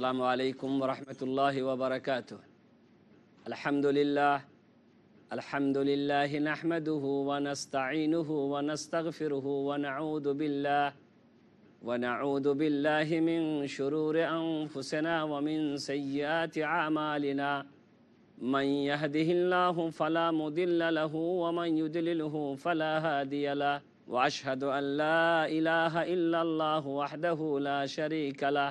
আসসালামু আলাইকুম রহমতুল্লাহ ওবরাকাত আলহামদুলিল্লাহ আলহামদুলিল্লাহ নাহমাদুহু ওয়ানাস্তাইনুহু ওয়ানাস্তাগফিরুহু ওয়ানাউযু বিল্লাহ ونعوذ بالله من شرور أنفسنا ومن سيئات أعمالنا من يهده الله فلا مضل له ومن يضلله فلا هادي له وأشهد أن لا إله إلا الله وحده لا شريك له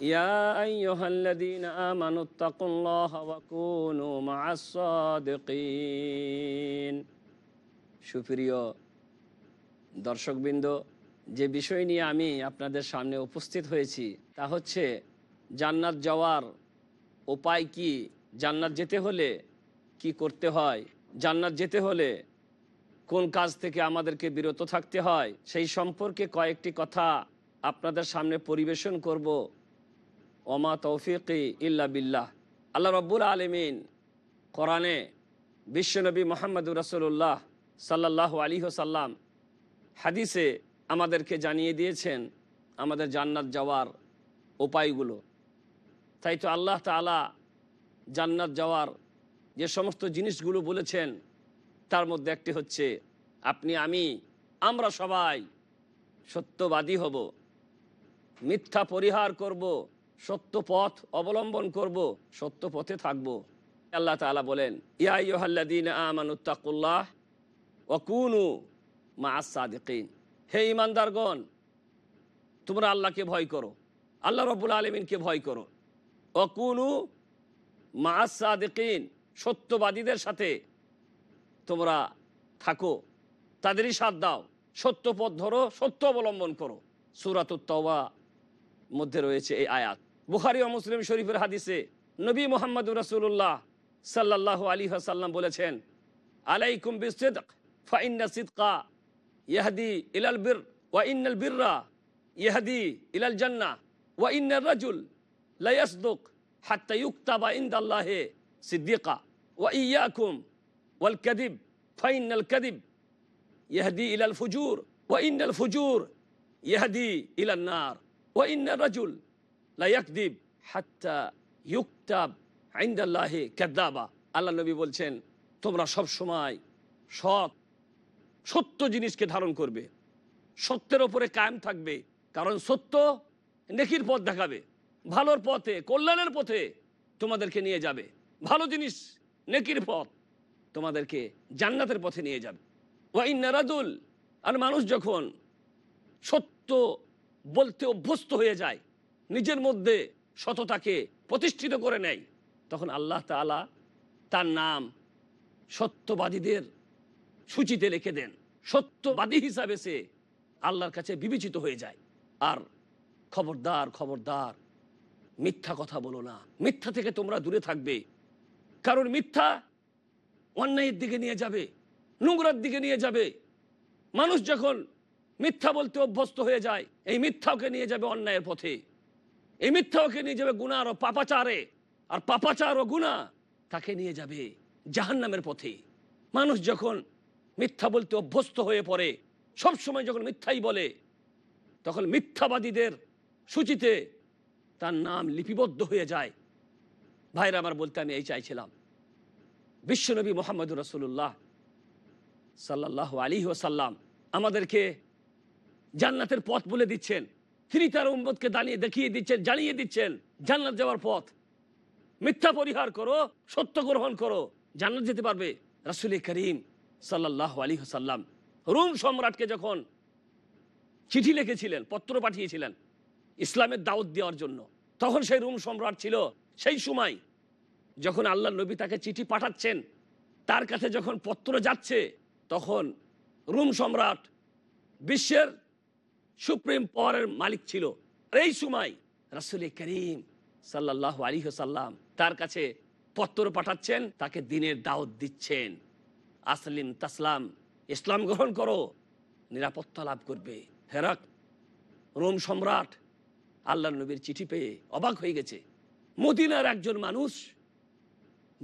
يا أيها الذين آمنوا اتقوا الله وكونوا مع الصادقين সুপ্রিয় দর্শকবৃন্দ যে বিষয় নিয়ে আমি আপনাদের সামনে উপস্থিত হয়েছি তা হচ্ছে জান্নাত যাওয়ার উপায় কি জান্নাত যেতে হলে কি করতে হয় জান্নাত যেতে হলে কোন কাজ থেকে আমাদেরকে বিরত থাকতে হয় সেই সম্পর্কে কয়েকটি কথা আপনাদের সামনে পরিবেশন করব ওমা তৌফিকি ইল্লা বিল্লাহ। আল্লাহ রব্বুল আলমিন কোরআনে বিশ্বনবী মোহাম্মদুর রসুল্লাহ সাল্লাহ আলী সাল্লাম হাদিসে আমাদেরকে জানিয়ে দিয়েছেন আমাদের জান্নাত যাওয়ার উপায়গুলো। তাই তো আল্লাহ তালা জান্নাত যাওয়ার যে সমস্ত জিনিসগুলো বলেছেন, তার মধ্যে একটি হচ্ছে, আপনি, আমি, আমরা সবাই সত্যবাদী হব, মিথ্যা পরিহার করব সত্য পথ অবলম্বন করব সত্য পথে থাকব। আল্লাহ তালা বলেন ইয়াহ্লাদিন আমানুত্তাকুল্লাহ ওকুনু মা আসাদিন হে ইমানদারগণ তোমরা আল্লাহকে ভয় করো, আল্লাহ রবুল আলমিনকে ভয় করো। অকুনু মা আসাদিন সত্যবাদীদের সাথে তোমরা থাকো, তাদেরই সাথ দাও সত্য পথ ধরো, সত্য অবলম্বন করো। সুরাতুত্তবা মধ্যে রয়েছে এই আয়াত। বুখারি ও মুসলিম শরীফের হাদিসে নবী মোহাম্মদ রসুল্লাহ সাল্লাহ আলী সাল্লাম বলেছেন, আলাইকুম বিসিদক, ফাইন্না সিদকা ইহাদি ইলাল বীর, ওয়া ইন্নাল বীররা ইহাদি ইলাল জান্না, ওয়া ইন্নার রাজুল লাইয়াসদুক হাত্তা ইউক্তাবা ইন্দাল্লাহে সিদ্দিকা, ওয়া ইয়াকুম ওয়াল কাদিব ফাইন্নাল কাদিব ইহাদি ইলাল ফুজুর, ওয়া ইন্নাল ফুজুর ইহাদি ইলাল নার, ওয়া ইন্নার রাজুল লাইয়াকদিব হাত্তা ইউকতাব আইন্দাল্লাহে কাদ্দাবা আল্লাহ নবী বলছেন, তোমরা সব সময় সৎ, সত্য জিনিসকে ধারণ করবে। সত্যের ওপরে কায়েম থাকবে, কারণ সত্য নেকির পথ দেখাবে। ভালোর পথে, কল্যাণের পথে তোমাদেরকে নিয়ে যাবে। ভালো জিনিস নেকির পথ তোমাদেরকে জান্নাতের পথে নিয়ে যাবে। ওয়াই নারাদুল আর মানুষ যখন সত্য বলতে অভ্যস্ত হয়ে যায় নিজের মধ্যে সততাকে প্রতিষ্ঠিত করে নেয়, তখন আল্লাহ তালা তার নাম সত্যবাদীদের সূচিতে লিখে দেন। সত্যবাদী হিসাবে সে আল্লাহর কাছে বিবেচিত হয়ে যায়। আর খবরদার খবরদার, মিথ্যা কথা বলো না। মিথ্যা থেকে তোমরা দূরে থাকবে। কারণ মিথ্যা অন্যায়ের দিকে নিয়ে যাবে, নোংরার দিকে নিয়ে যাবে। মানুষ যখন মিথ্যা বলতে অভ্যস্ত হয়ে যায়, এই মিথ্যাকে নিয়ে যাবে অন্যায়ের পথে। এই মিথ্যাকে নিয়ে যাবে গুণার ও পাপাচারে। আর পাপাচার ও গুণা তাকে নিয়ে যাবে জাহান্নামের পথে। মানুষ যখন মিথ্যা বলতে অভ্যস্ত হয়ে পড়ে, সব সময় যখন মিথ্যাই বলে, তখন মিথ্যাবাদীদের সূচিতে তার নাম লিপিবদ্ধ হয়ে যায়। ভাইরা, আমার বলতে আমি এই চাইছিলাম। বিশ্বনবী মোহাম্মদ রসুল্লাহ সাল্লাহ আলী ওসাল্লাম আমাদেরকে জান্নাতের পথ বলে দিচ্ছেন। তিনি তার উম্মতকে দাঁড়িয়ে দেখিয়ে দিচ্ছেন, জানিয়ে দিচ্ছেন, জান্নাত যাওয়ার পথ। মিথ্যা পরিহার করো, সত্য গ্রহণ করো, জান্নাত যেতে পারবে রাসুল করিম সাল্লাহ আলী সাল্লাম রুম সম্রাটকে যখন চিঠি লিখেছিলেন, পত্র পাঠিয়েছিলেন ইসলামের দাওয়াত দেওয়ার জন্য, তখন সেই রুম সম্রাট ছিল। সেই সময় যখন আল্লাহ নবী তাকে চিঠি পাঠাচ্ছেন, তার কাছে যখন পত্র যাচ্ছে, তখন রুম সম্রাট বিশ্বের সুপ্রিম পাওয়ারের মালিক ছিল। আর এই সময় রাসুল করিম সাল্লাহ আলী সাল্লাম তার কাছে পত্র পাঠাচ্ছেন, তাকে দিনের দাওয়াত দিচ্ছেন। আসলিম তাসলাম, ইসলাম গ্রহণ করো, নিরাপত্তা লাভ করবে। হেরাক রোম সম্রাট আল্লাহ নবীর চিঠি পেয়ে অবাক হয়ে গেছে। মদিনার একজন মানুষ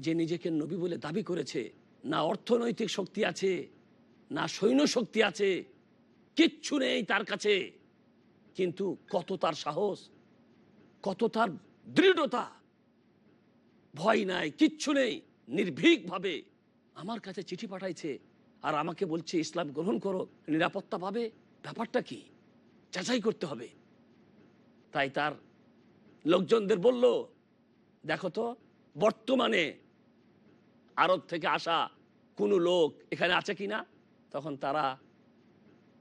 যে নিজেকে নবী বলে দাবি করেছে, না অর্থনৈতিক শক্তি আছে, না সৈন্য শক্তি আছে কিচ্ছু নেই তার কাছে। কিন্তু কত তার সাহস, কত তার দৃঢ়তা। ভয় নাই, কিচ্ছু নেই, নির্ভীকভাবে আমার কাছে চিঠি পাঠাইছে আর আমাকে বলছে, ইসলাম গ্রহণ করো, নিরাপত্তা পাবে। ব্যাপারটা কি? যাচাই করতে হবে। তাই তার লোকজনদের বলল, দেখো তো, বর্তমানে আরব থেকে আসা কোনো লোক এখানে আছে কি না তখন তারা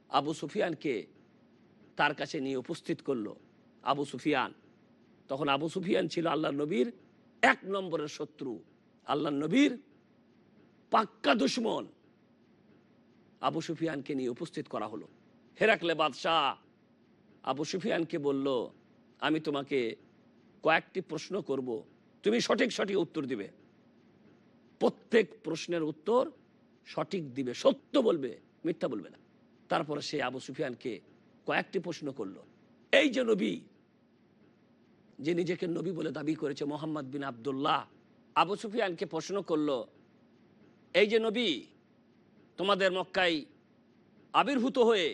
আবু সুফিয়ানকে তার কাছে নিয়ে উপস্থিত করল। আবু সুফিয়ান, তখন আবু সুফিয়ান ছিল আল্লাহ নবীর এক নম্বরের শত্রু। আল্লাহ নবীর পাক্কা দুশ্মন। আবু সুফিয়ানকে নিয়ে উপস্থিত করা হলো। হেরাকলে বাদশাহ আবু সুফিয়ানকে বলল, আমি তোমাকে কয়েকটি প্রশ্ন করব। তুমি সঠিক সঠিক উত্তর দিবে। প্রত্যেক প্রশ্নের উত্তর সঠিক দিবে। সত্য বলবে, মিথ্যা বলবে না। তারপরে সে আবু সুফিয়ানকে কয়েকটি প্রশ্ন করল। এই যে নবী, যে নিজেকে নবী বলে দাবি করেছে মোহাম্মদ বিন আবদুল্লাহ, আবু সুফিয়ানকে প্রশ্ন করল, এই যে নবী, তোমাদের মক্কায় আবির্ভূত হয়ে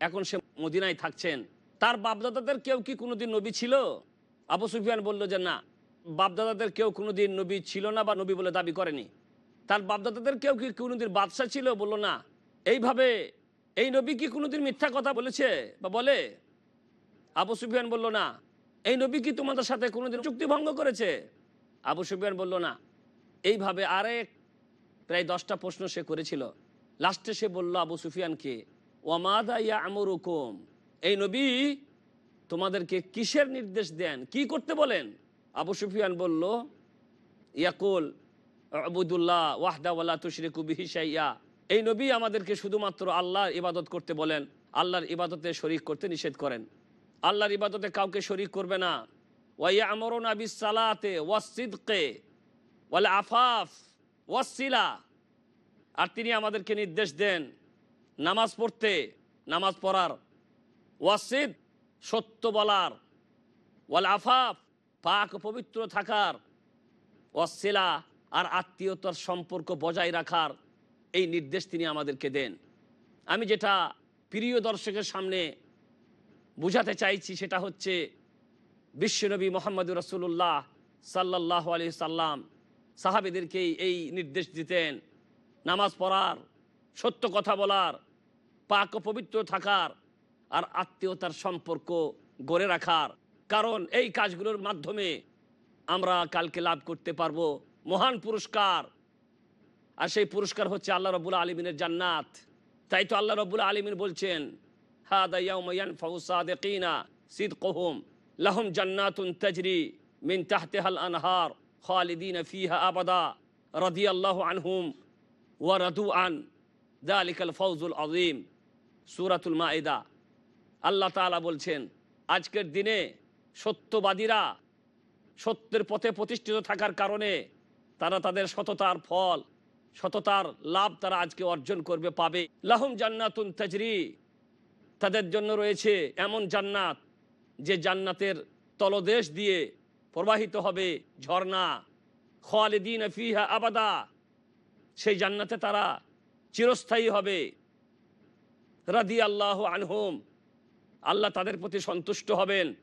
এখন সে মদিনায় থাকছেন, তার বাপদাদাদের কেউ কি কোনোদিন নবী ছিল? আবু সুফিয়ান বলল যে, না, বাপদাদাদের কেউ কোনোদিন নবী ছিল না বা নবী বলে দাবি করেনি। তার বাপদাদাদের কেউ কি কোনোদিন বাদশা ছিল? বলল, না। এইভাবে এই নবী কি কোনোদিন মিথ্যা কথা বলেছে বা বলে? আবু সুফিয়ান বলল, না। এই নবী কি তোমাদের সাথে কোনোদিন চুক্তি ভঙ্গ করেছে? আবু সুফিয়ান বলল, না। এইভাবে আরেক প্রায় দশটা প্রশ্ন সে করেছিল। লাস্টে সে বলল আবু সুফিয়ানকে ওয়ামাদা ইয়া আমরুকুম এই নবী তোমাদেরকে কিসের নির্দেশ দেন? কি করতে বলেন? আবু সুফিয়ান বলল, ইয়াকুল, আবুদুল্লাহ ওয়াহদাওয়াল্লা তুশরিকু বিহি শাইয়া। এই নবী আমাদেরকে শুধুমাত্র আল্লাহর ইবাদত করতে বলেন, আল্লাহর ইবাদতে শরিক করতে নিষেধ করেন। আল্লাহর ইবাদতে কাউকে শরিক করবে না। ওয়াইয়া আমরুন আবিস সালাতে ওয়াসিদকে ওয়াল আফাফ ওয়াসিলা আর তিনি আমাদেরকে নির্দেশ দেন, নামাজ পড়তে, নামাজ পড়ার। ওয়াসিদ সত্য বলার ওয়াল আফাফ পাক পবিত্র থাকার। ওয়াসিলা আর আত্মীয়তার সম্পর্ক বজায় রাখার। এই নির্দেশ তিনি আমাদেরকে দেন। আমি যেটা প্রিয় দর্শকের সামনে বুঝাতে চাইছি সেটা হচ্ছে, বিশ্বনবী মোহাম্মদ রসুল্লাহ সাল্লাহ আলি সাল্লাম সাহাবিদেরকে এই নির্দেশ দিতেন, নামাজ পড়ার, সত্য কথা বলার, পাক পবিত্র থাকার আর আত্মীয়তার সম্পর্ক গড়ে রাখার। কারণ এই কাজগুলোর মাধ্যমে আমরা কালকে লাভ করতে পারব মহান পুরস্কার আর সেই পুরস্কার হচ্ছে আল্লাহ রবুল্লা আলমিনের জান্নাত। তাই তো আল্লাহ রবুল্লা আলমিন বলছেন জান্নাতুন তাহতেহাল আনহার খালিদিন ফিহা আবাদা, রাদিয়াল্লাহু আনহুম, ওয়া রাদু আন ফৌজুল সুরাতুল মাইদা আল্লাহ বলছেন, আজকের দিনে সত্যবাদীরা সত্যের পথে প্রতিষ্ঠিত থাকার কারণে তারা তাদের সততার ফল সততার লাভ তারা আজকে অর্জন করবে, পাবে। লাহুম জান্নাতুন তাজরি। তাদের জন্য রয়েছে এমন জান্নাত, যে জান্নাতের তলদেশ দিয়ে প্রবাহিত হবে ঝর্ণা। খালিদিন ফিহা আবাদা। সেই জান্নাতে তারা চিরস্থায়ী হবে। রাদি আল্লাহ আনহুম। আল্লাহ তাদের প্রতি সন্তুষ্ট হবেন।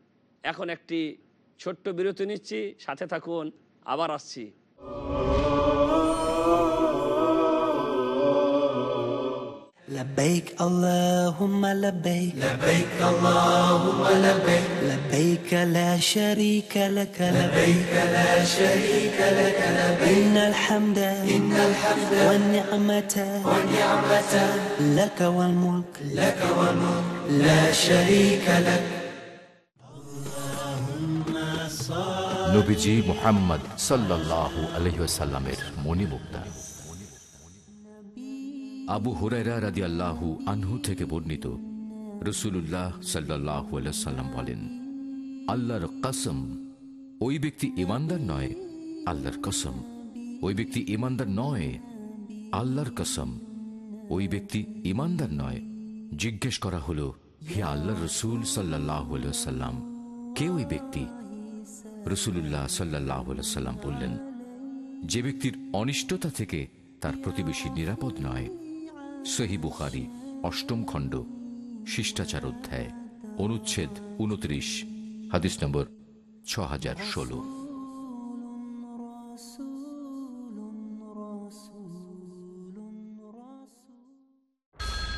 এখন একটি ছোট্ট বিরতি নিচ্ছি, সাথে থাকুন, আবার আসছি। لبيك اللهم لبيك لبيك اللهم لبيك لبيك لا شريك لك لبيك لا شريك لك لبيك إن الحمد إن الحمد والنعمة والنعمة لك والملك لك والملك لا شريك لك নবীজি মোহাম্মদ সাল্লাহ আলহিসাল্লামের মণিমুক্তা আবু হুরাইরা রাদি আল্লাহু আনহু থেকে বর্ণিত রসুল্লাহ সাল্লাহ সাল্লাম বলেন, আল্লাহর কসম, ওই ব্যক্তি ইমানদার নয়, আল্লাহর কসম। ওই ব্যক্তি ইমানদার নয়, আল্লাহর কসম। ওই ব্যক্তি ইমানদার নয়। জিজ্ঞেস করা হলো, হে আল্লাহ রসুল সাল্লাহ সাল্লাম কে ওই ব্যক্তি? রসুল্লাহ সাল্লাহ সাল্লাম বললেন, যে ব্যক্তির অনিষ্টতা থেকে তার প্রতিবেশী নিরাপদ নয় সহি বুখারি অষ্টম খণ্ড শিষ্টাচার অধ্যায় অনুচ্ছেদ উনত্রিশ হাদিস নম্বর ছ হাজার ষোলো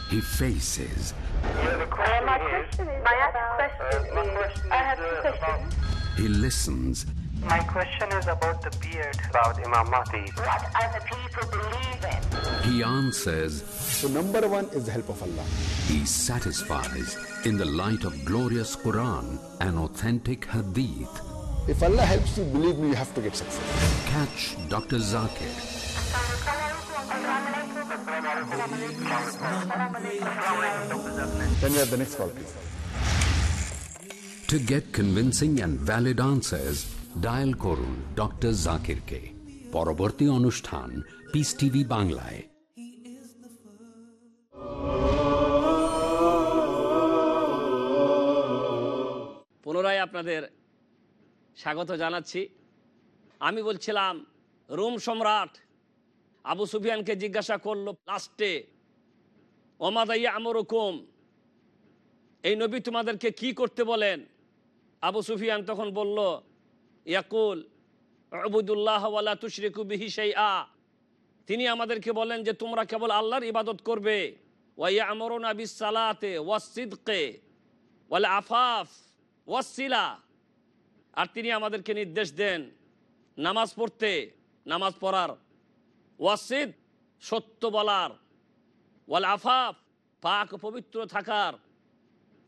He faces, My question is, my question is, I have two questions. he listens, My question is about the beard, about Imam Mahdi. What other people believe in? he answers, So number one is the help of Allah. he satisfies in the light of glorious Quran and authentic Hadith. If Allah helps you, believe me, you have to get success. Catch Dr. Zakir Then you have the next call, please. to get convincing and valid answers. Dial করুন doctor জাকিরকে পরবর্তী অনুষ্ঠান piece TV বাংলায় আপনাদের স্বাগত জানাচ্ছি। আমি বলছিলাম, Rome সম্রাট আবু সুফিয়ানকে জিজ্ঞাসা করল, লাস্টে ওমাদাইয়া আমরকম, এই নবী তোমাদেরকে কি করতে বলেন? আবু সুফিয়ান তখন বলল, ইয়াকুল আবুদুল্লাহ ওয়ালা তুশরিকু বিহি সেই আ তিনি আমাদেরকে বলেন যে, তোমরা কেবল আল্লাহর ইবাদত করবে। ওয়াইয়া আমরুন আবিস সালাতে ওয়াসিদকে ওয়াল আফাফ। ওয়াসিলা। আর তিনি আমাদেরকে নির্দেশ দেন নামাজ পড়তে, নামাজ পড়ার। ওয়াসিদ সত্য বলার। ওয়াল আফাফ পাক পবিত্র থাকার।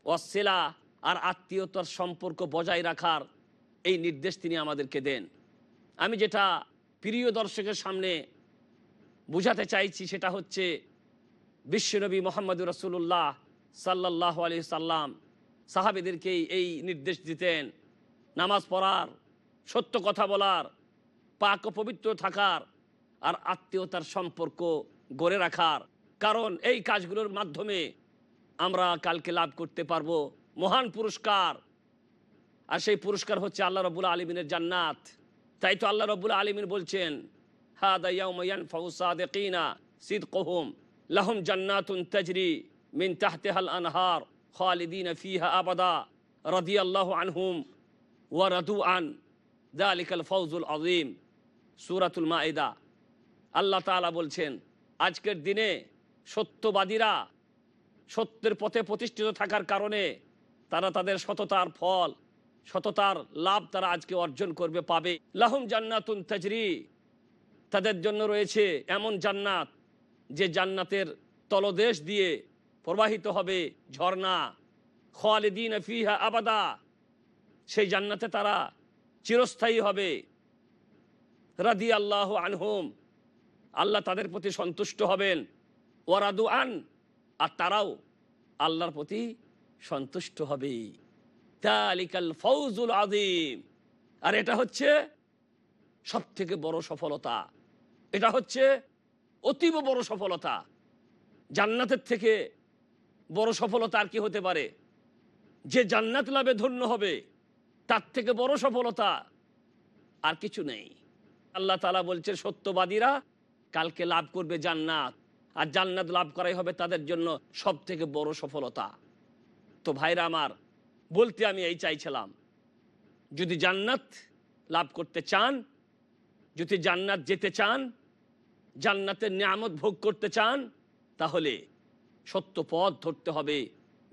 ওয়াসিলা আর আত্মীয়তার সম্পর্ক বজায় রাখার এই নির্দেশ তিনি আমাদেরকে দেন। আমি যেটা প্রিয় দর্শকের সামনে বুঝাতে চাইছি সেটা হচ্ছে বিশ্বনবী মোহাম্মদ রসুল্লাহ সাল্লাহ আলি সাল্লাম সাহাবেদেরকে এই নির্দেশ দিতেন, নামাজ পড়ার, সত্য কথা বলার, পাক ও পবিত্র থাকার, আর আত্মীয়তার সম্পর্ক গড়ে রাখার। কারণ এই কাজগুলোর মাধ্যমে আমরা কালকে লাভ করতে পারব মহান পুরস্কার। আর সেই পুরস্কার হচ্ছে আল্লাহ রবুল্লা আলমিনের জান্নাত। তাই তো আল্লাহ রবুল্লা আলমিন বলছেন সিদকহুম, লাহুম জান্নাতুন তাজরি মিন তাহতেহাল আনহার। খালিদিন ফিহা আবাদা, রাদিয়াল্লাহু আনহুম, ওয়া রাদু আন দালিকাল ফৌজুল আজিম সুরাতুল মাইদা আল্লাহ তাআলা বলছেন, আজকের দিনে সত্যবাদীরা সত্যের পথে প্রতিষ্ঠিত থাকার কারণে তারা তাদের সততার ফল, সততার লাভ তারা আজকে অর্জন করবে, পাবে। লাহুম জান্নাতুন তাজরি, তাদের জন্য রয়েছে এমন জান্নাত, যে জান্নাতের তলদেশ দিয়ে প্রবাহিত হবে ঝর্ণা। খালিদিন ফিহা আবাদা। সেই জান্নাতে তারা চিরস্থায়ী হবে। রাদি আল্লাহ আনহুম। আল্লাহ তাদের প্রতি সন্তুষ্ট হবেন। ওয়ারাদু আন। আর তারাও আল্লাহর প্রতি সন্তুষ্ট হবে। তালিকাল ফৌজুল আদিম আর এটা হচ্ছে সব থেকে বড় সফলতা। এটা হচ্ছে অতীব বড় সফলতা। জান্নাতের থেকে বড় সফলতা আর কি হতে পারে? যে জান্নাত লাভে ধন্য হবে, তার থেকে বড় সফলতা আর কিছু নেই। আল্লাহ তালা বলছে সত্যবাদীরা কালকে লাভ করবে জান্নাত, আর জান্নাত লাভ করাই হবে তাদের জন্য সব থেকে বড় সফলতা। তো ভাইরা আমার, বলতে আমি এই চাইছিলাম, যদি জান্নাত লাভ করতে চান, যদি জান্নাত যেতে চান, জান্নাতের নিয়ামত ভোগ করতে চান, তাহলে সত্য পথ ধরতে হবে,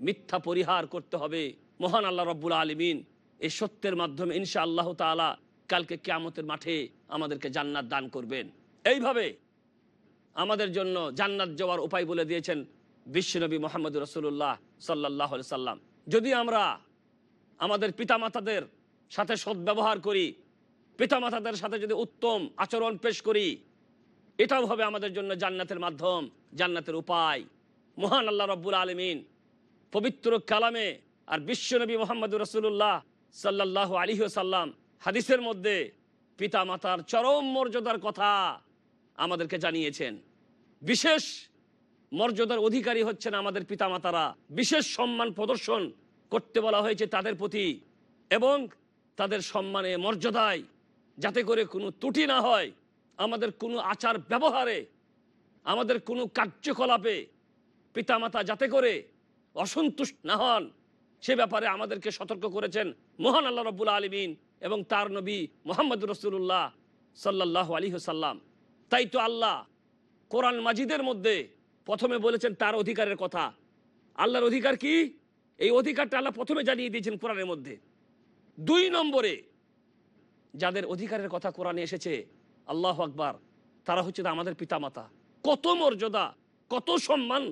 মিথ্যা পরিহার করতে হবে। মহান আল্লাহ রব্বুল আলমিন এই সত্যের মাধ্যমে ইনশা আল্লাহ তালা কালকে কেয়ামতের মাঠে আমাদেরকে জান্নাত দান করবেন। এইভাবে আমাদের জন্য জান্নাত যাওয়ার উপায় বলে দিয়েছেন বিশ্বনবী মোহাম্মদ রসুল্লাহ সাল্লাহ সাল্লাম যদি আমরা আমাদের পিতামাতাদের সাথে সদ্ব্যবহার করি, পিতামাতাদের সাথে যদি উত্তম আচরণ পেশ করি, এটাও হবে আমাদের জন্য জান্নাতের মাধ্যম, জান্নাতের উপায়। মহান আল্লাহ রব্বুল আলমিন পবিত্র কালামে আর বিশ্বনবী মোহাম্মদ রসুল্লাহ সাল্লাহ আলী সাল্লাম হাদিসের মধ্যে পিতা মাতার চরম মর্যাদার কথা আমাদেরকে জানিয়েছেন। বিশেষ মর্যাদার অধিকারী হচ্ছেন আমাদের পিতামাতারা। বিশেষ সম্মান প্রদর্শন করতে বলা হয়েছে তাদের প্রতি এবং তাদের সম্মানে মর্যাদায় যাতে করে কোনো ত্রুটি না হয়, আমাদের কোনো আচার ব্যবহারে আমাদের কোনো কার্যকলাপে পিতামাতা যাতে করে অসন্তুষ্ট না হন, সে ব্যাপারে আমাদেরকে সতর্ক করেছেন মহান আল্লাহ রব্বুল আলমিন এবং তার নবী মোহাম্মদ রসুল্লাহ সাল্লাহ আলী সাল্লাম তাই তো আল্লাহ কোরআন মাজিদের মধ্যে প্রথমে বলেছেন তার অধিকারের কথা। আল্লাহর অধিকার কি? এই অধিকারটা আল্লাহ প্রথমে জানিয়ে দিয়েছেন কোরআনের মধ্যে। দুই নম্বরে যাদের অধিকারের কথা কোরআনে এসেছে, আল্লাহ আকবার, তারা হচ্ছে আমাদের পিতামাতা। কত মর্যাদা, কত সম্মান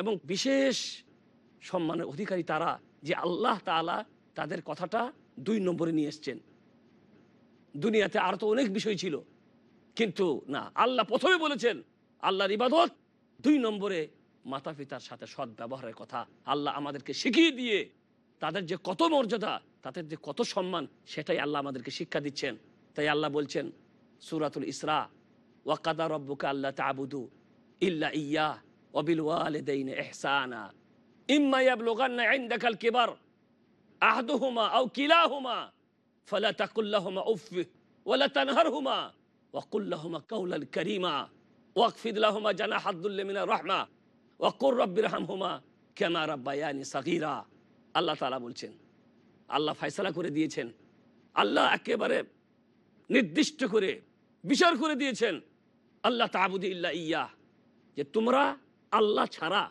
এবং বিশেষ সম্মানের অধিকারী তারা যে আল্লাহ তাআলা তাদের কথাটা দুই নম্বরে নিয়ে এসছেন। দুনিয়াতে আর তো অনেক বিষয় ছিল, কিন্তু না, আল্লাহ প্রথমে বলেছেন, আল্লাহর ইবাদত দুই নম্বরে মাতা পিতার সাথে সৎ ব্যবহারের কথা। আল্লাহ আমাদেরকে শিখিয়ে দিয়ে তাদের যে কত মর্যাদা, তাদের যে কত সম্মান, সেটাই আল্লাহ আমাদেরকে শিক্ষা দিচ্ছেন। তাই আল্লাহ বলছেন, সুরাতুল ইসরা ওয়াকাদা রব্বুকা আল্লাহ তাবুদু ইল্লা ইয়া অবিল ওয়ালিদাইন ইহসানা ইম্মা ইয়াবলুগান্না ইনদাকাল কিবার আহদুহুমা আও কিলাহুমা ফালা তাকুল লাহুমা উফ ওয়ালা তানহারহুমা ওয়াকুল লাহুমা কাওলান কারীমা ওয়াকফিদ লাহুমা জানাহা দুল্লি মিনার রাহমা ওয়াকুর রব্বির হামহুমা কামা রাব্বায়ানি সাগীরা আল্লাহ তাআলা বলছেন, আল্লাহ ফয়সালা করে দিয়েছেন, আল্লাহ একেবারে নির্দিষ্ট করে বিচার করে দিয়েছেন, আল্লাহ তাবুদি ইয়া, যে তোমরা আল্লাহ ছাড়া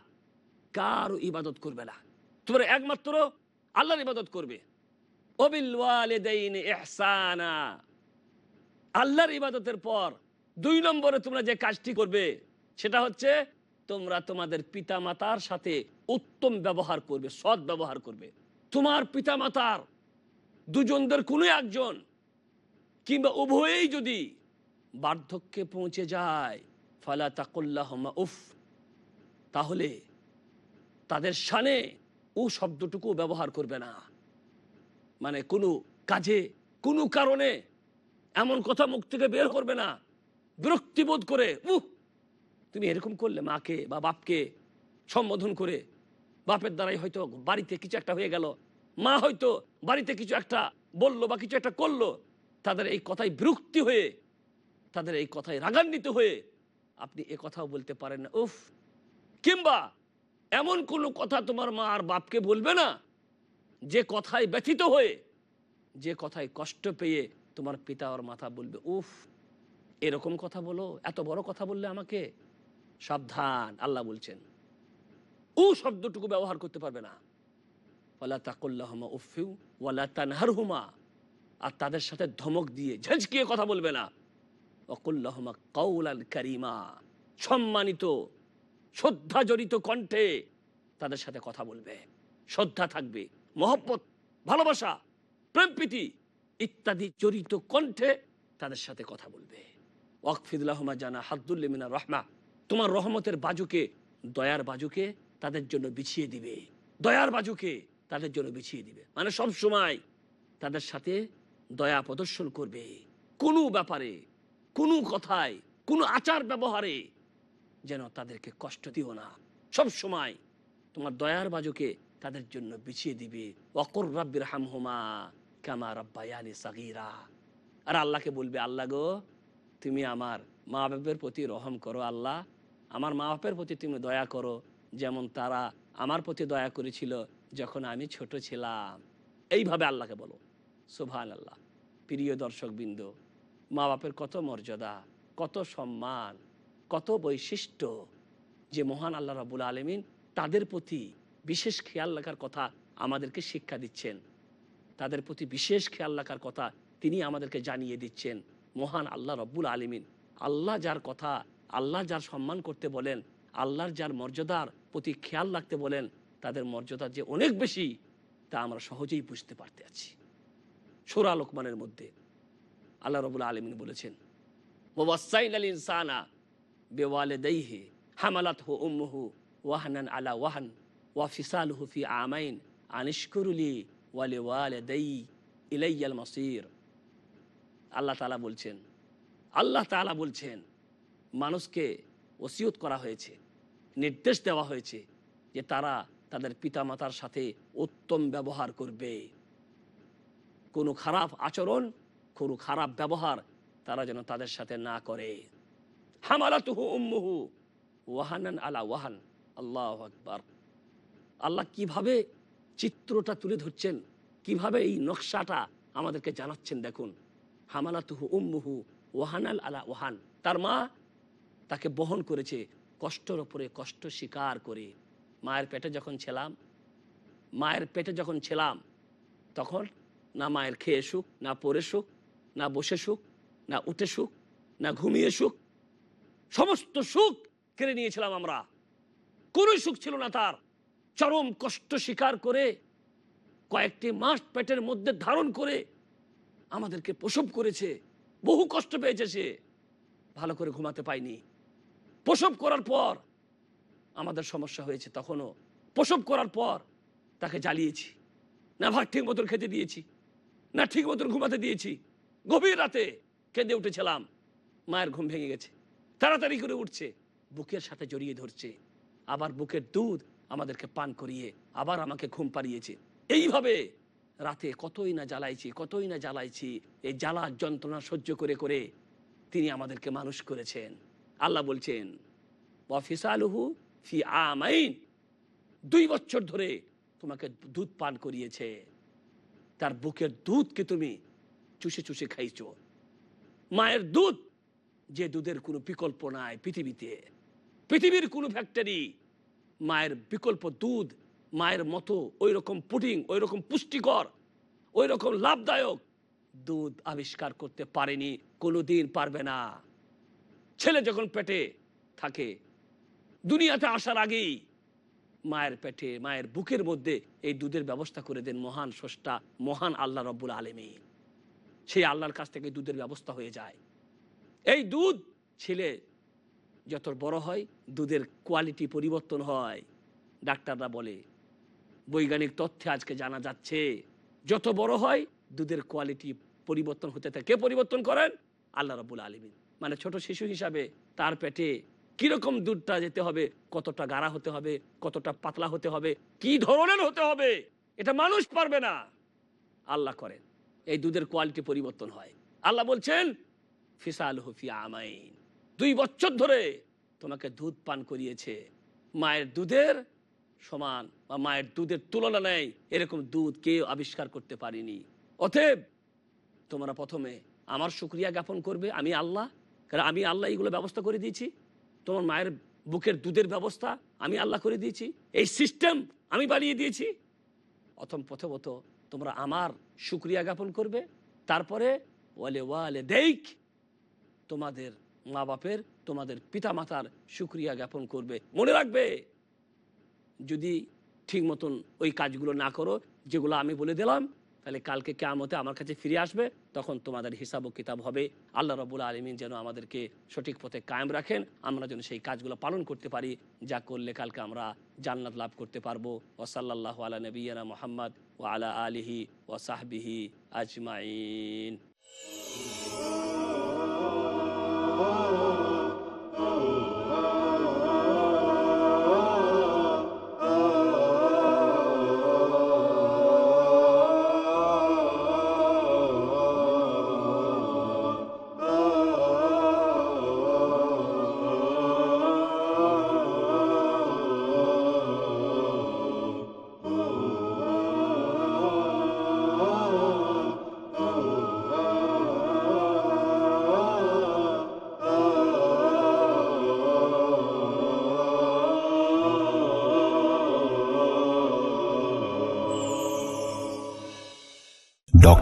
কারও ইবাদত করবে না। তোমরা একমাত্র আল্লাহর ইবাদত করবে। ইহসানা। আল্লাহর ইবাদতের পর দুই নম্বরে তোমরা যে কাজটি করবে, সেটা হচ্ছে তোমরা তোমাদের পিতা মাতার সাথে উত্তম ব্যবহার করবে, সৎ ব্যবহার করবে। তোমার পিতা মাতার দুজনদের কোনো একজন কিংবা উভয়েই যদি বার্ধক্যে পৌঁছে যায়, ফালা তাকুল্লাহমা উফ তাহলে তাদের সানে ও শব্দটুকু ব্যবহার করবে না। মানে কোনো কাজে, কোনো কারণে এমন কথা মুখ থেকে বের করবে না। বিরক্তিবোধ করে, উহ! তুমি এরকম করলে মাকে বা বাপকে সম্বোধন করে বাপের দ্বারাই হয়তো বাড়িতে কিছু একটা হয়ে গেল। মা হয়তো বাড়িতে কিছু একটা বলল বা কিছু একটা করল। তাদের এই কথায় বিরক্তি হয়ে, তাদের এই কথায় রাগান্বিত হয়ে আপনি এ কথাও বলতে পারেন না। উফ! কিংবা এমন কোনো কথা তোমার মা আর বাপকে বলবে না? যে কথায় ব্যথিত হয়ে, যে কথায় কষ্ট পেয়ে তোমার পিতা ওর মাথা বলবে, উফ, এরকম কথা বলো, এত বড় কথা বললে আমাকে? সাবধান, আল্লাহ বলছেন। ও শব্দটুকু ব্যবহার করতে পারবে না। ওয়ালা তাকুল্লাহমা উফিউ, ওয়ালা তানহারহুমা। আর তাদের সাথে ধমক দিয়ে ঝেঁঝকিয়ে কথা বলবে না। অকুল্লাহমা কৌলাল কারিমা। সম্মানিত শ্রদ্ধা জড়িত কণ্ঠে তাদের সাথে কথা বলবে। শ্রদ্ধা থাকবে, মহব্বত, ভালোবাসা, প্রেমপ্রীতি ইত্যাদি জড়িত কণ্ঠে তাদের সাথে কথা বলবে। ওয়াকফিদুল্লাহমা জানা হাদ্দুল্লিমিনা রহমা, তোমার রহমতের বাজুকে, দয়ার বাজুকে তাদের জন্য বিছিয়ে দিবে। দয়ার বাজুকে তাদের জন্য বিছিয়ে দিবে। মানে সব সময় তাদের সাথে দয়া প্রদর্শন করবে। কোনো ব্যাপারে, কোনো কথায়, কোনো আচার ব্যবহারে যেন তাদেরকে কষ্ট দিও না। সব সময় তোমার দয়ার বাজুকে তাদের জন্য বিছিয়ে দিবে। অকর রাব্বির হামহুমা কামা রাব্বায়ানি সাগীরা। আর আল্লাহকে বলবে, আল্লাহ গো, তুমি আমার মা বাপের প্রতি রহম করো, আল্লাহ। আমার মা বাপের প্রতি তুমি দয়া করো, যেমন তারা আমার প্রতি দয়া করেছিল যখন আমি ছোট ছিলাম। এইভাবে আল্লাহকে বলো। সুভান আল্লাহ প্রিয় দর্শকবৃন্দ মা বাপের কত মর্যাদা, কত সম্মান। কত বৈশিষ্ট্য যে মহান আল্লাহ রাবুল আলমিন তাদের প্রতি বিশেষ খেয়াল রাখার কথা আমাদেরকে শিক্ষা দিচ্ছেন। তাদের প্রতি বিশেষ খেয়াল রাখার কথা তিনি আমাদেরকে জানিয়ে দিচ্ছেন, মহান আল্লাহ রব্বুল আলমিন। আল্লাহ যার কথা, আল্লাহ যার সম্মান করতে বলেন, আল্লাহর যার মর্যাদার প্রতি খেয়াল রাখতে বলেন, তাদের মর্যাদা যে অনেক বেশি, তা আমরা সহজেই বুঝতে পারতে আছি। সোরা লোকমানের মধ্যে আল্লাহ রবুল আলমিন বলেছেন বেওয়ালে দইহে হামালাত হু উম্মুহু ওয়াহানান আলা ওয়াহান ওয়া ফিসালহু ফি আমাইন আনিশকুরুলি ওয়ালে ওয়ালে দই ইলাইয়াল মসির আল্লাহ তালা বলছেন, আল্লাহ তালা বলছেন, মানুষকে ওসিয়ত করা হয়েছে, নির্দেশ দেওয়া হয়েছে যে তারা তাদের পিতামাতার সাথে উত্তম ব্যবহার করবে। কোনো খারাপ আচরণ, কোনো খারাপ ব্যবহার তারা যেন তাদের সাথে না করে। হামালাতুহু উম্মুহু আলা ওয়াহান। আল্লাহ আল্লাহ কীভাবে চিত্রটা তুলে ধরছেন, কীভাবে এই নকশাটা আমাদেরকে জানাচ্ছেন দেখুন। হামালাতুহু উম্মুহু ওয়াহানাল আলা ওয়াহান। তার মা তাকে বহন করেছে কষ্টর ওপরে কষ্ট স্বীকার করে। মায়ের পেটে যখন ছিলাম, মায়ের পেটে যখন ছিলাম, তখন না মায়ের খেয়ে সুখ না পরে সুখ না বসে সুখ না উঠে সুখ না ঘুমিয়ে সুখ সমস্ত সুখ কেড়ে নিয়েছিলাম আমরা। কোনো সুখ ছিল না তার। চরম কষ্ট স্বীকার করে কয়েকটি মাস পেটের মধ্যে ধারণ করে আমাদেরকে প্রসব করেছে। বহু কষ্ট পেয়েছে সে। ভালো করে ঘুমাতে পাইনি। প্রসব করার পর আমাদের সমস্যা হয়েছে তখনও। প্রসব করার পর তাকে জ্বালিয়েছি। না ভাত ঠিক মতন খেতে দিয়েছি, না ঠিক মতন ঘুমাতে দিয়েছি। গভীর রাতে কেঁদে উঠেছিলাম। মায়ের ঘুম ভেঙে গেছে। তাড়াতাড়ি করে উঠছে। বুকের সাথে জড়িয়ে ধরছে। আবার বুকের দুধ আমাদেরকে পান করিয়ে আবার আমাকে ঘুম পাড়িয়েছে। এইভাবে রাতে কতই না জ্বালাইছি, কতই না জ্বালাইছি, এই জ্বালার যন্ত্রণা সহ্য করে করে তিনি আমাদেরকে মানুষ করেছেন। আল্লাহ বলছেন ওয়াফিসালুহু ফি আমাইন। দুই বছর ধরে তোমাকে দুধ পান করিয়েছে। তার বুকের দুধকে তুমি চুষে চুষে খাইছো। মায়ের দুধ যে দুধের কোনো বিকল্প নাই পৃথিবীতে। পৃথিবীর কোনো ফ্যাক্টরি মায়ের বিকল্প দুধ, মায়ের মতো ওই রকম পুডিং ওই রকম পুষ্টিকর ওই রকম লাভদায়ক দুধ আবিষ্কার করতে পারেনি কোনো দিন পারবে না। ছেলে যখন পেটে থাকে, দুনিয়াতে আসার আগেই মায়ের পেটে, মায়ের বুকের মধ্যে এই দুধের ব্যবস্থা করে দেন মহান স্রষ্টা, মহান আল্লাহ রব্বুল আলমী সেই আল্লাহর কাছ থেকে দুধের ব্যবস্থা হয়ে যায়। এই দুধ, ছেলে যত বড় হয়, দুধের কোয়ালিটি পরিবর্তন হয়। ডাক্তাররা বলে, বৈজ্ঞানিক তথ্যে আজকে জানা যাচ্ছে, যত বড় হয়, দুধের কোয়ালিটি পরিবর্তন হতে থাকে। কে পরিবর্তন করেন? আল্লাহ রবুল আলমিন। মানে ছোট শিশু হিসাবে তার পেটে কীরকম দুধটা যেতে হবে, কতটা গাড়া হতে হবে, কতটা পাতলা হতে হবে, কি ধরনের হতে হবে, এটা মানুষ পারবে না। আল্লাহ করেন, এই দুধের কোয়ালিটি পরিবর্তন হয়। আল্লাহ বলছেন ফিসাল হুফি আমাইন। দুই বছর ধরে তোমাকে দুধ পান করিয়েছে। মায়ের দুধের সমান বা মায়ের দুধের তুলনা নেই, এরকম দুধ কেউ আবিষ্কার করতে পারিনি। অতএব তোমরা প্রথমে আমার শুক্রিয়া জ্ঞাপন করবে, আমি আল্লাহ, কারণ আমি আল্লাহ এইগুলো ব্যবস্থা করে দিয়েছি। তোমার মায়ের বুকের দুধের ব্যবস্থা আমি আল্লাহ করে দিয়েছি। এই সিস্টেম আমি বানিয়ে দিয়েছি। অথম প্রথমত তোমরা আমার শুক্রিয়া জ্ঞাপন করবে। তারপরে ওয়ালে ওয়ালে দেখ তোমাদের মা বাপের, তোমাদের পিতা মাতার সুক্রিয়া জ্ঞাপন করবে। মনে রাখবে, যদি ঠিক মতন ওই কাজগুলো না করো, যেগুলো আমি বলে দিলাম, তাহলে কালকে কেমতে আমার কাছে ফিরে আসবে, তখন তোমাদের হিসাব ও কিতাব হবে। আল্লাহ রবুল আলমিন যেন আমাদেরকে সঠিক পথে কায়েম রাখেন, আমরা যেন সেই কাজগুলো পালন করতে পারি, যা করলে কালকে আমরা জান্নাত লাভ করতে পারব। ও সাল্লাহ আলা নবীনা মোহাম্মদ ও আলা আলিহি ও সাহবিহি আজমাইন। oh, oh. oh.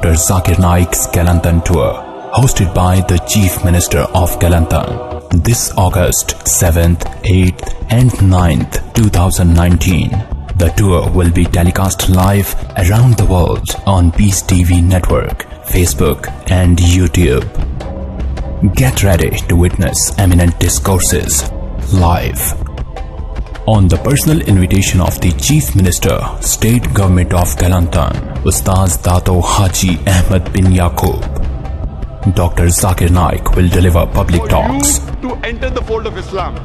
Dr. Zakir Naik's Kelantan tour, hosted by the Chief Minister of Kelantan. This August 7th, 8th, and 9th, 2019. The tour will be telecast live around the world on Peace TV network, Facebook, and YouTube. Get ready to witness eminent discourses live. On the personal invitation of the Chief Minister, State Government of Kelantan, Ustaz Dato Haji Ahmed bin Yaqub, Dr. Zakir Naik will deliver public talks. to enter the fold of Islam.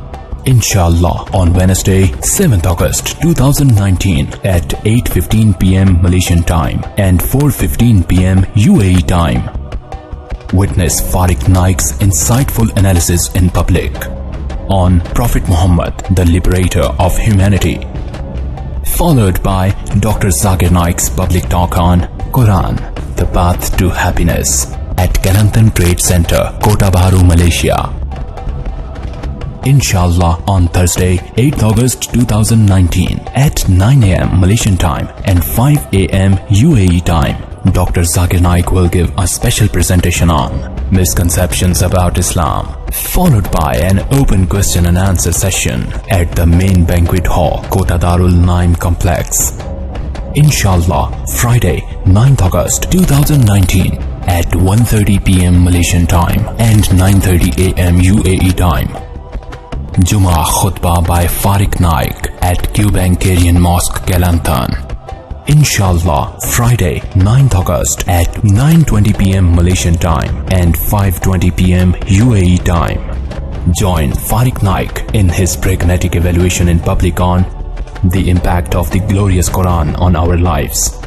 Inshallah on Wednesday, 7th August 2019 at 8:15 p.m. Malaysian time and 4:15 p.m. UAE time. Witness Farik Naik's insightful analysis in public on Prophet Muhammad, the liberator of humanity. Followed by Dr. Zakir Naik's public talk on Quran, the path to happiness at Kelantan Trade Center, Kota Baru, Malaysia. Inshallah on Thursday, 8th August 2019 at 9 am Malaysian time and 5 am UAE time. Dr. Zakir Naik will give a special presentation on misconceptions about Islam, followed by an open question and answer session at the main banquet hall, Kota Darul Naim Complex. Inshallah, Friday, 9th August 2019 at 1:30 p.m. Malaysian time and 9:30 a.m. UAE time. Juma Khutbah by Farik Naik at Cubankarian Mosque, Kelantan. Inshallah, Friday, 9th August at 9.20 pm Malaysian time and 5.20 pm UAE time. Join Farik Naik in his pragmatic evaluation in public on the impact of the glorious Quran on our lives.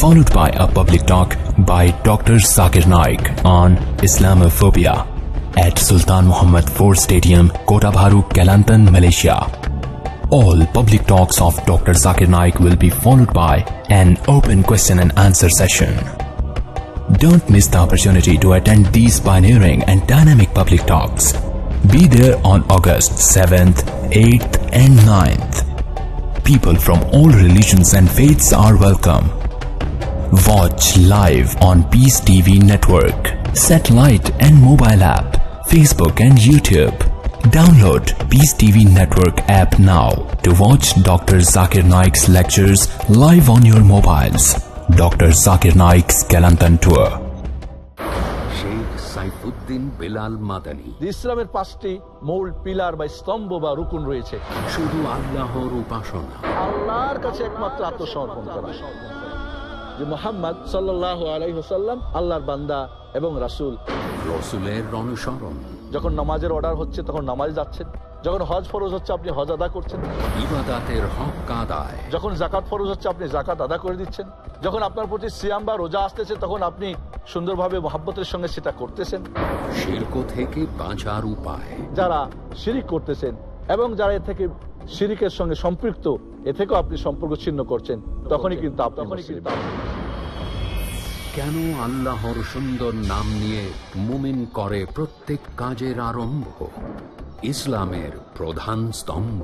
Followed by a public talk by Dr. Zakir Naik on Islamophobia at Sultan Muhammad IV Stadium, Kota Bharu, Kelantan, Malaysia. All public talks of Dr. Zakir Naik will be followed by an open question and answer session. Don't miss the opportunity to attend these pioneering and dynamic public talks. Be there on August 7th, 8th, and 9th. People from all religions and faiths are welcome. Watch live on Peace TV network, satellite and mobile app, Facebook and YouTube. Download Peace TV network app now to watch Dr. Zakir Naik's lectures live on your mobiles. Dr. Zakir Naik's Kelantan Tour. Sheikh Saifuddin Belal Madani ইসলামের পাঁচটি মূল pillar বা স্তম্ভ বা রুকুন রয়েছে শুধু আল্লাহর উপাসনা আল্লাহর কাছে একমাত্র আত্মসমর্পণ করা যে মোহাম্মদ সাল্লাহ আলাইহসাল্লাম আল্লাহর বান্দা এবং রাসূল রসুলের অনুসরণ যখন নামাজের অর্ডার হচ্ছে তখন নামাজ যাচ্ছেন। যখন হজ ফরজ হচ্ছে আপনি হজ আদা করছেন। ইবাদাতের হক আদায় যখন জাকাত ফরজ হচ্ছে আপনি জাকাত আদা করে দিচ্ছেন। যখন আপনার প্রতি সিয়াম বা রোজা আসতেছে তখন আপনি সুন্দরভাবে মহাব্বতের সঙ্গে সেটা করতেছেন। শিল্প থেকে বাঁচার উপায়। যারা শিরিক করতেছেন এবং যারা এ থেকে শিরিকের সঙ্গে সম্পৃক্ত এ থেকেও আপনি সম্পর্ক ছিন্ন করছেন তখনই কিন্তু আপনি মুসলিম। কেন আল্লাহর সুন্দর নাম নিয়ে মুমিন করে প্রত্যেক কাজের আরম্ভ? ইসলামের প্রধান স্তম্ভ।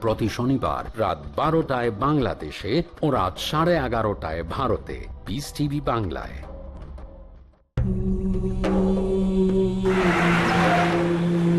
প্রতি শনিবার রাত বারোটায় বাংলাদেশে ও রাত সাড়ে এগারোটায় ভারতে। পিস টিভি বাংলায়।